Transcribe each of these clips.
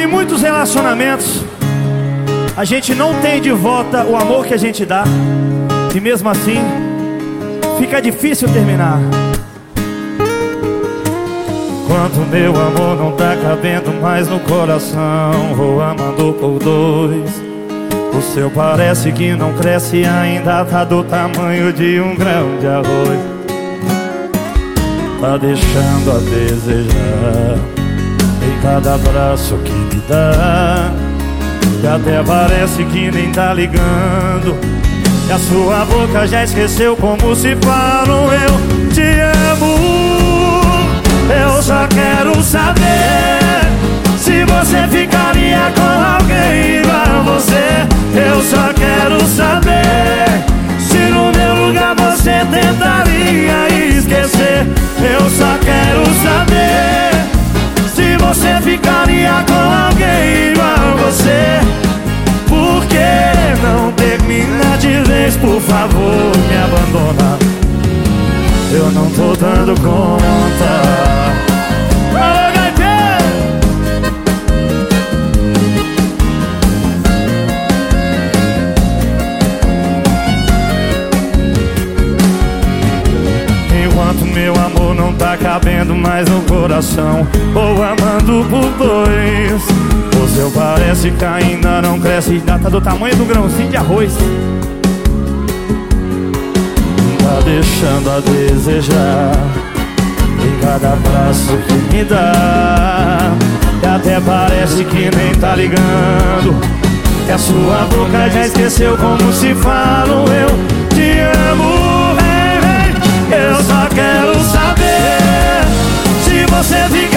Em muitos relacionamentos, a gente não tem de volta o amor que a gente dá. E mesmo assim, fica difícil terminar. Quanto meu amor não tá cabendo mais no coração, vou amando por dois. O seu parece que não cresce ainda, tá do tamanho de um grão de arroz. Tá deixando a desejar cada abraço que me dá. E até parece que nem tá ligando. E a sua boca já esqueceu como se fala eu te amo. Eu não tô dando conta. Enquanto meu amor não tá cabendo mais no coração Vou amando por dois. O seu parece que ainda não cresce Já tá do tamanho do grãozinho de arroz deixando a desejar. Em cada abraço que me dá E até parece que nem tá ligando. Que a sua boca já esqueceu como se fala Eu te amo. Eu só quero saber se você ficaria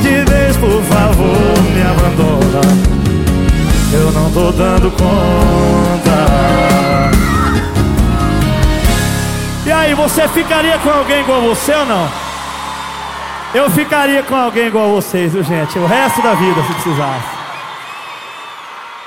de vez, por favor, me abandona? Eu não tô dando conta. E aí, você ficaria com alguém igual você ou não? Eu ficaria com alguém igual vocês, viu, gente? O resto da vida, se precisasse.